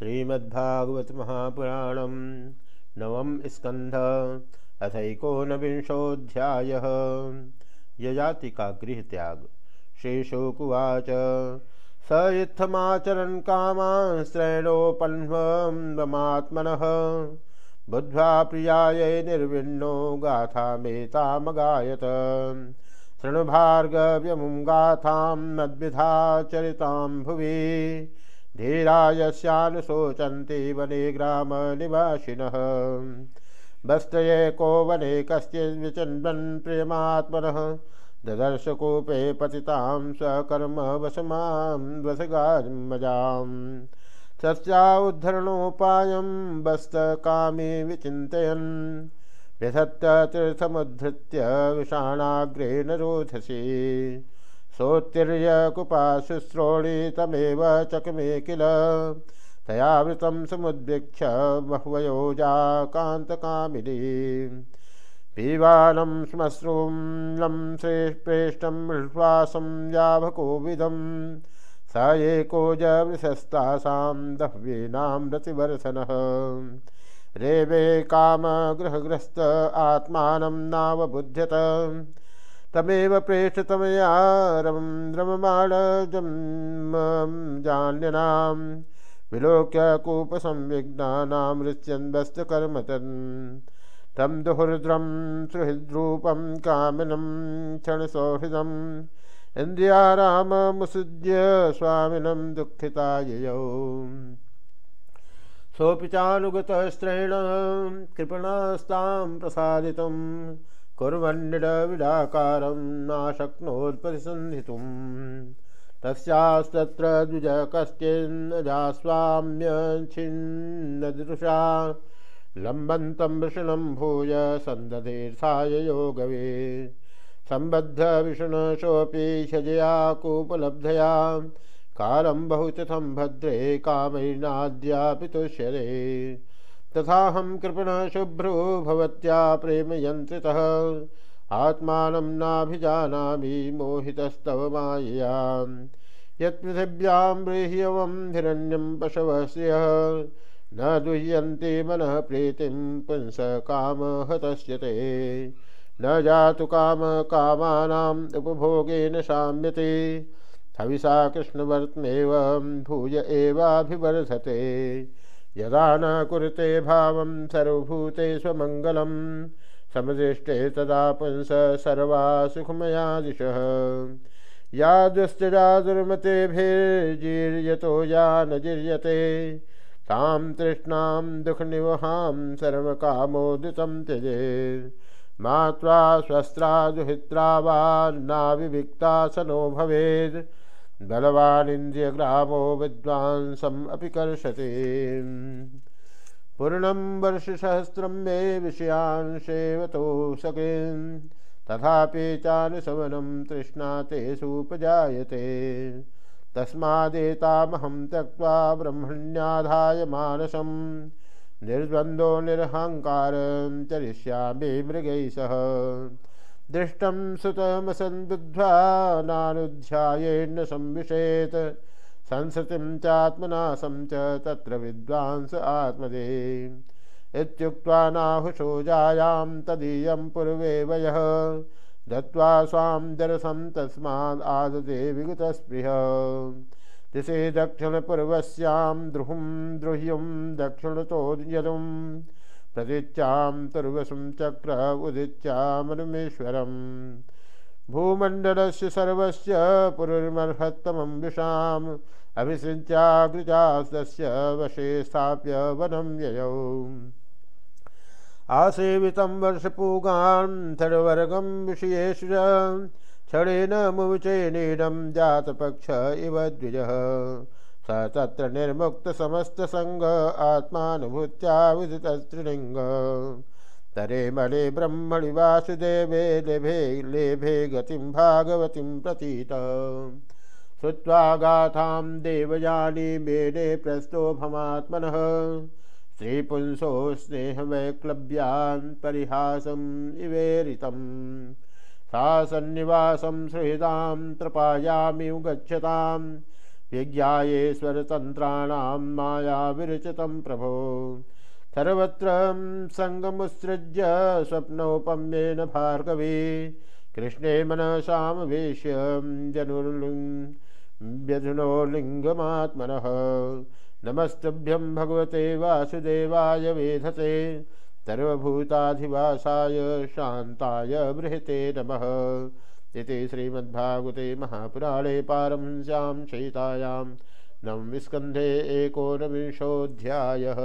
श्रीमद्भागवत महापुराण नवम स्कंध अथकोनविंशोध्याय यजाति का गृह त्याग श्रीशोकुवाच। स इत्थमाचरन् कामाश्रयणोपन्वमात्मन बुद्ध्वा प्रियायै निर्विण्णो गाथा गाथामेतामगायत शृणुभार्गव्यमुं गाथां मद्विधा भुवि धीरा यस्यानुशोचन्ति वने ग्रामनिवासिनः। वस्त्रये को वने कश्चिद्विचिन्वन् प्रियमात्मनः ददर्शकूपे पतितां स्वकर्म वसमां वसगामजाम् सस्याउद्धरणोपायं वस्तकामी विचिन्तयन्। व्यधत्ततीर्थमुद्धृत्य विषाणाग्रेण रोधसी सोत्तीर्य कुपाशुश्रोणीतमेव चकमे किल तयावृतं समुद्वीक्ष्य बह्वयोजा कान्तकामिनी पीवानं श्मश्रूलं श्रेष्प्रेष्ठं मृह्वासं याभकोविदं स एको जवृशस्तासां दह्वीनां रतिवर्षनः। रेवे कामगृहग्रस्त आत्मानं नावबुध्यत। तमेव प्रेष्ठतमया रमं रममाणजन्मजान्यनां विलोक्य कूपसंविघ्नानामृत्यन्वस्तकर्मतन् तं दुहृद्रं सुहृद्रूपं कामिनं क्षणसौहृदम्। इन्द्रियाराममुसृज्य स्वामिनं दुःखिताययौ सोऽपि चानुगतस्त्रेण कृपणास्तां प्रसादितुम्। कुर्वन्निडविडाकारं नाशक्नोत्परिसन्धितुं तस्यास्तत्र द्विज कश्चिन्नजास्वाम्यच्छिन्नदृशा लम्बन्तं वृषणं भूय सन्दधीर्थाय योगवे। सम्बद्धविष्णुशोऽपि शजया कूपलब्धया। कालं बहुतिथं भद्रे कामैर्नाद्यापि तुष्यते तथाहं कृपणशुभ्रो भवत्या प्रेमयन्त्रितः। आत्मानं नाभिजानामि मोहितस्तव माययां। यत्पृथिव्यां ब्रीह्यवं हिरण्यं पशवस्य। न दुह्यन्ति मनः प्रीतिं पुंस कामहतस्य ते। न जातु काम कामानाम् उपभोगेन शाम्यते। हविषा कृष्णवर्त्मेव भूय एवाभिवर्धते। यदा न कुरुते भावं सर्वभूते स्वमङ्गलं समदृष्टे तदा पुंस सर्वा सुखमया दिशः। या दुस्तजा दुर्मतेभिर्जीर्यतो या न जीर्यते, तां तृष्णां दुःखनिवहां सर्वकामोदितं त्यजेत्। मात्वा स्वस्त्रा दुहित्रा वा नाविविक्तासनो भवेत्। बलवानिन्द्रियग्रामो विद्वांसम् अपि कर्षति। पूर्णं वर्षसहस्रं मे विषयान् सेवतो सखीन् तथापि चानुशमनं तृष्णा तेषुपजायते तस्मादेतामहं त्यक्त्वा ब्रह्मण्याधाय मानसं निर्द्वन्द्वो निरहङ्कारं चरिष्यामि मृगैः सह। दृष्टं सुतमसन्बुद्ध्वा नानुध्यायेन्न संविशेत्। संसृतिं चात्मनाशं च तत्र विद्वांस आत्मदे। इत्युक्त्वा नाहुषो जायां तदीयं पूर्वे वयः। दत्त्वा स्वां दरसं तस्माद् आददे विगतस्पृह। दिशे दक्षिणपूर्वस्यां द्रुहुं द्रुह्युं दक्षिणतो यदुम्। प्रतीच्यां तुर्वसुं चक्र उदिच्यामनुमेश्वरम् भूमण्डलस्य सर्वस्य पुरुर्मर्हत्तमं विषाम्, अभिसृज्याग्रजास्तस्य वशे स्थाप्य वनं ययौ। आसेवितं वर्षपूगान् थर्वर्गं विषयेषु क्षणेन मुवचे नीडं जातपक्ष इव द्विजः। तत्र निर्मुक्तसमस्तसङ्ग आत्मानुभूत्या विदितस्त्रिलिङ्ग। तरे मले ब्रह्मणि वासुदेवे, लेभे लेभे गतिं भागवतीं प्रतीत। श्रुत्वा गाथां देवयानी मेने प्रस्तोभमात्मनः। श्रीपुंसो स्नेहवैक्लव्यान् परिहासम् इवेरितं सा सन्निवासं सुहृदां त्रपायामि गच्छताम्। विज्ञायेश्वरतन्त्राणां मायाविरचितं प्रभो। सर्वत्र सङ्गमुत्सृज्य स्वप्नोपम्येन भार्गवी। कृष्णे मनसामवेश्य व्यधुनो लिङ्गमात्मनः। नमस्तभ्यं भगवते वासुदेवाय वेधसे सर्वभूताधिवासाय शान्ताय बृहते नमः। इति श्रीमद्भागवते महापुराणे पारमहंस्यां सहितायां नवमस्कन्धे एकोनविंशोऽध्यायः।